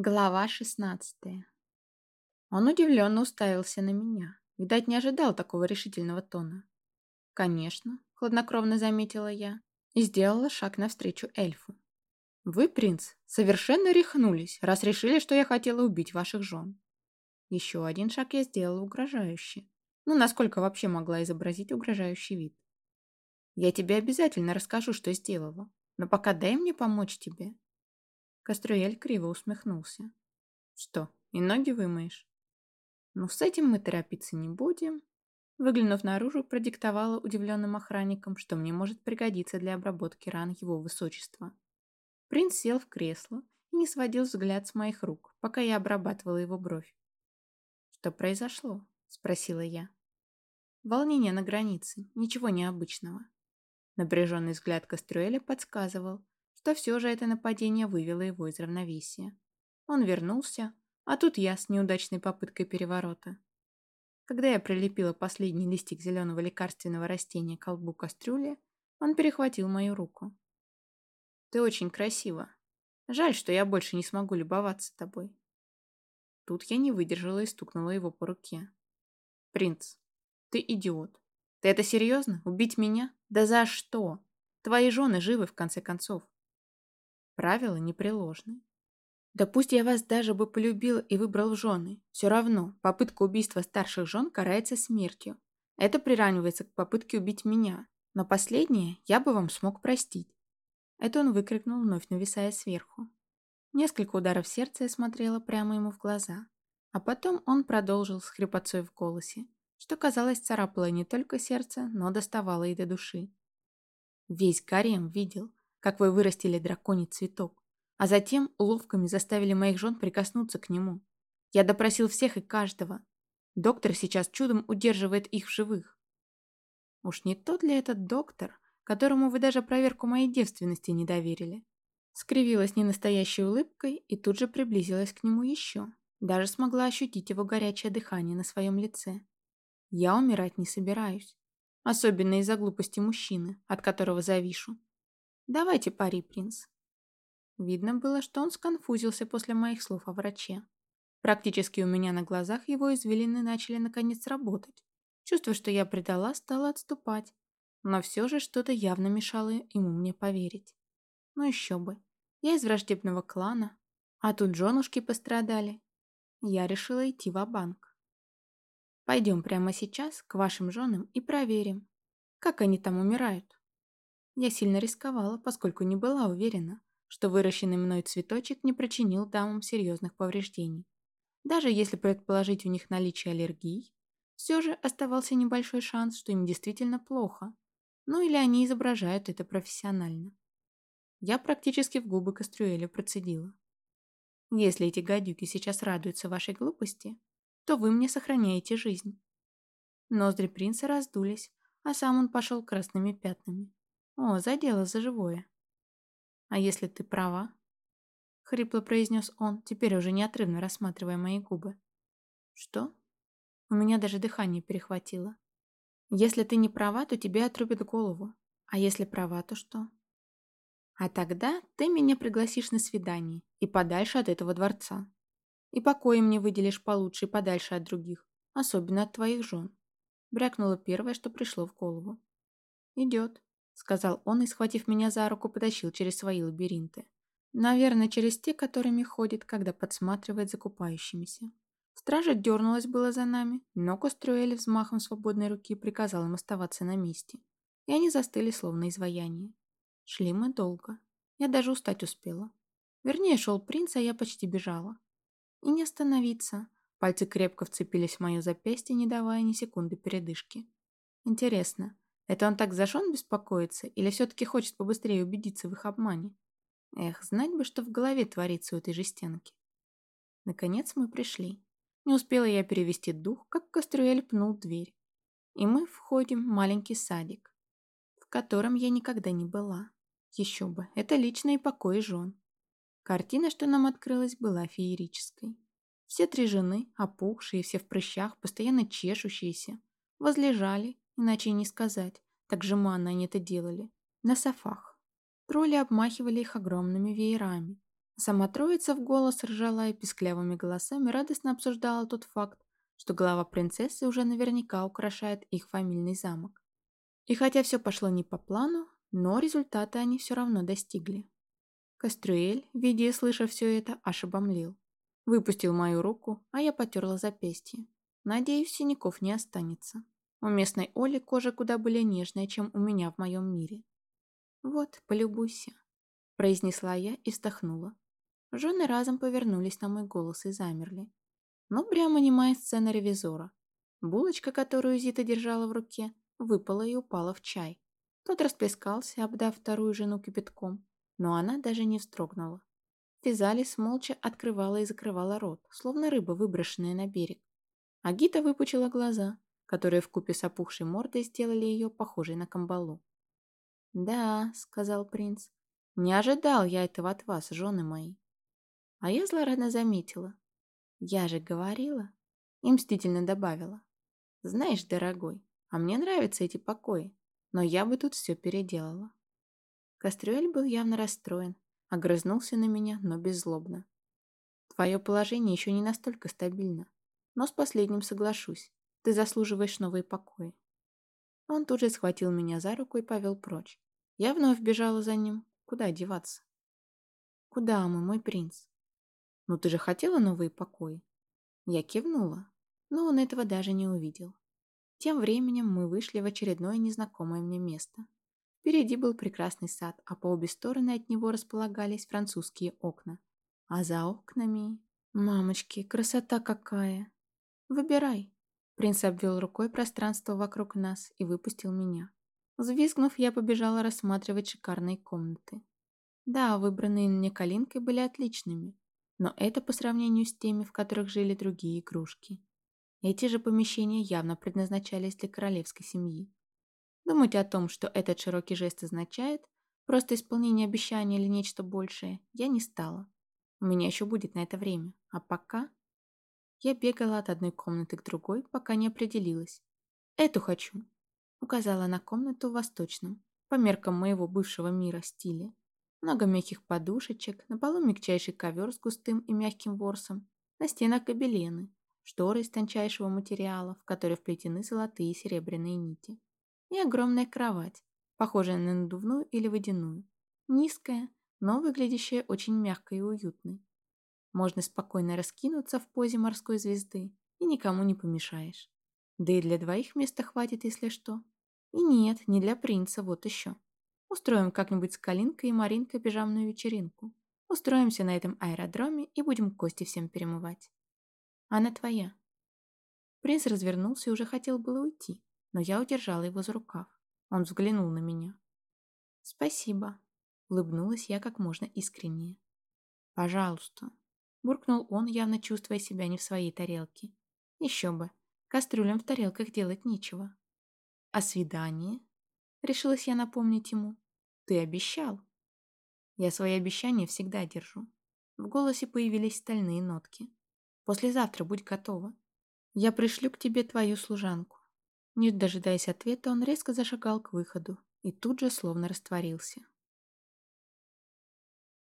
Глава шестнадцатая. Он удивленно уставился на меня. Видать, не ожидал такого решительного тона. «Конечно», — хладнокровно заметила я и сделала шаг навстречу эльфу. «Вы, принц, совершенно рехнулись, раз решили, что я хотела убить ваших жен». Еще один шаг я сделала угрожающе. Ну, насколько вообще могла изобразить угрожающий вид. «Я тебе обязательно расскажу, что сделала, но пока дай мне помочь тебе», Каструэль криво усмехнулся. «Что, и ноги вымоешь?» «Ну, с этим мы торопиться не будем». Выглянув наружу, продиктовала удивленным охранникам, что мне может пригодиться для обработки ран его высочества. Принц сел в кресло и не сводил взгляд с моих рук, пока я обрабатывала его бровь. «Что произошло?» – спросила я. Волнение на границе, ничего необычного. Напряженный взгляд Кастрюэля подсказывал, что все же это нападение вывело его из равновесия. Он вернулся, а тут я с неудачной попыткой переворота. Когда я прилепила последний листик зеленого лекарственного растения к колбу кастрюли, он перехватил мою руку. «Ты очень красива. Жаль, что я больше не смогу любоваться тобой». Тут я не выдержала и стукнула его по руке. «Принц, ты идиот. Ты это серьезно? Убить меня? Да за что? Твои жены живы, в конце концов. Правила непреложны. Да пусть я вас даже бы полюбил и выбрал в жены, все равно попытка убийства старших жен карается смертью. Это приравнивается к попытке убить меня, но последнее я бы вам смог простить. Это он выкрикнул, вновь нависая сверху. Несколько ударов сердца я смотрела прямо ему в глаза, а потом он продолжил с хрипотцой в голосе, что, казалось, царапало не только сердце, но доставало и до души. Весь гарем видел, как вы вырастили драконий цветок, а затем уловками заставили моих жен прикоснуться к нему. Я допросил всех и каждого. Доктор сейчас чудом удерживает их в живых. Уж не тот ли этот доктор, которому вы даже проверку моей девственности не доверили? Скривилась ненастоящей улыбкой и тут же приблизилась к нему еще. Даже смогла ощутить его горячее дыхание на своем лице. Я умирать не собираюсь. Особенно из-за глупости мужчины, от которого завишу. Давайте пари, принц. Видно было, что он сконфузился после моих слов о враче. Практически у меня на глазах его извилины начали наконец работать. Чувство, что я предала, стало отступать. Но все же что-то явно мешало ему мне поверить. Ну еще бы. Я из враждебного клана, а тут женушки пострадали. Я решила идти в банк Пойдем прямо сейчас к вашим женам и проверим, как они там умирают. Я сильно рисковала, поскольку не была уверена, что выращенный мной цветочек не причинил дамам серьезных повреждений. Даже если предположить у них наличие аллергий, все же оставался небольшой шанс, что им действительно плохо. Ну или они изображают это профессионально. Я практически в губы кастрюэлю процедила. Если эти гадюки сейчас радуются вашей глупости, то вы мне сохраняете жизнь. Ноздри принца раздулись, а сам он пошел красными пятнами. О, задело за живое. А если ты права? Хрипло произнес он, теперь уже неотрывно рассматривая мои губы. Что? У меня даже дыхание перехватило. Если ты не права, то тебе отрубят голову. А если права, то что? А тогда ты меня пригласишь на свидание и подальше от этого дворца. И покои мне выделишь получше и подальше от других, особенно от твоих жен. Брякнуло первое, что пришло в голову. Идет сказал он и, схватив меня за руку, потащил через свои лабиринты. Наверное, через те, которыми ходит, когда подсматривает за купающимися. Стража дернулась было за нами, но Коструэль взмахом свободной руки приказал им оставаться на месте. И они застыли, словно изваяние. Шли мы долго. Я даже устать успела. Вернее, шел принц, а я почти бежала. И не остановиться. Пальцы крепко вцепились в мое запястье, не давая ни секунды передышки. Интересно, это он так за Шон беспокоится или все-таки хочет побыстрее убедиться в их обмане? Эх, знать бы, что в голове творится у этой жестянки. Наконец мы пришли. Не успела я перевести дух, как Кастрюэль пнул дверь. И мы входим в маленький садик, в котором я никогда не была. Еще бы, это личные покои жен. Картина, что нам открылась, была феерической. Все три жены, опухшие, все в прыщах, постоянно чешущиеся, возлежали Иначе и не сказать. Так жеманно они это делали. На софах. Тролли обмахивали их огромными веерами. Сама троица в голос ржала и писклявыми голосами радостно обсуждала тот факт, что голова принцессы уже наверняка украшает их фамильный замок. И хотя все пошло не по плану, но результаты они все равно достигли. Кастрюэль, видя и слыша все это, аж обомлел. Выпустил мою руку, а я потерла запястье. Надеюсь, синяков не останется. У местной Оли кожа куда более нежная, чем у меня в моем мире. «Вот, полюбуйся», – произнесла я и вздохнула. Жены разом повернулись на мой голос и замерли. Но прямо немая сцена ревизора. Булочка, которую Зита держала в руке, выпала и упала в чай. Тот расплескался, обдав вторую жену кипятком, но она даже не вздрогнула. Физалис молча открывала и закрывала рот, словно рыба, выброшенная на берег. Агита выпучила глаза, которые вкупе с опухшей мордой сделали ее похожей на камбалу. «Да», — сказал принц, — «не ожидал я этого от вас, жены мои». А я злорадно заметила. «Я же говорила», — и мстительно добавила. «Знаешь, дорогой, а мне нравятся эти покои, но я бы тут все переделала». Кастрюэль был явно расстроен, огрызнулся на меня, но беззлобно. «Твое положение еще не настолько стабильно, но с последним соглашусь. Ты заслуживаешь новые покои». Он тут же схватил меня за руку и повел прочь. Я вновь бежала за ним. Куда деваться? «Куда мы, мой принц?» «Ну ты же хотела новые покои?» Я кивнула, но он этого даже не увидел. Тем временем мы вышли в очередное незнакомое мне место. Впереди был прекрасный сад, а по обе стороны от него располагались французские окна. А за окнами... Мамочки, красота какая! Выбирай. Принц обвел рукой пространство вокруг нас и выпустил меня. Взвизгнув, я побежала рассматривать шикарные комнаты. Да, выбранные мне калинкой были отличными, но это по сравнению с теми, в которых жили другие игрушки. Эти же помещения явно предназначались для королевской семьи. Думать о том, что этот широкий жест означает, просто исполнение обещания или нечто большее, я не стала. У меня еще будет на это время. А пока... Я бегала от одной комнаты к другой, пока не определилась. «Эту хочу», — указала на комнату в восточном, по меркам моего бывшего мира стиле. Много мягких подушечек, на полу мягчайший ковер с густым и мягким ворсом, на стенах гобелены, шторы из тончайшего материала, в которые вплетены золотые и серебряные нити. И огромная кровать, похожая на надувную или водяную. Низкая, но выглядящая очень мягкой и уютной. Можно спокойно раскинуться в позе морской звезды, и никому не помешаешь. Да и для двоих места хватит, если что. И нет, не для принца, вот еще. Устроим как-нибудь с Калинкой и Маринкой пижамную вечеринку. Устроимся на этом аэродроме и будем кости всем перемывать. Она твоя. Принц развернулся и уже хотел было уйти, но я удержала его за рукав. Он взглянул на меня. «Спасибо», — улыбнулась я как можно искреннее. «Пожалуйста», — буркнул он, явно чувствуя себя не в своей тарелке. «Еще бы, кастрюлям в тарелках делать нечего». «А свидание?» — решилась я напомнить ему. «Ты обещал». «Я свои обещания всегда держу». В голосе появились стальные нотки. Послезавтра будь готова. Я пришлю к тебе твою служанку. Не дожидаясь ответа, он резко зашагал к выходу и тут же словно растворился.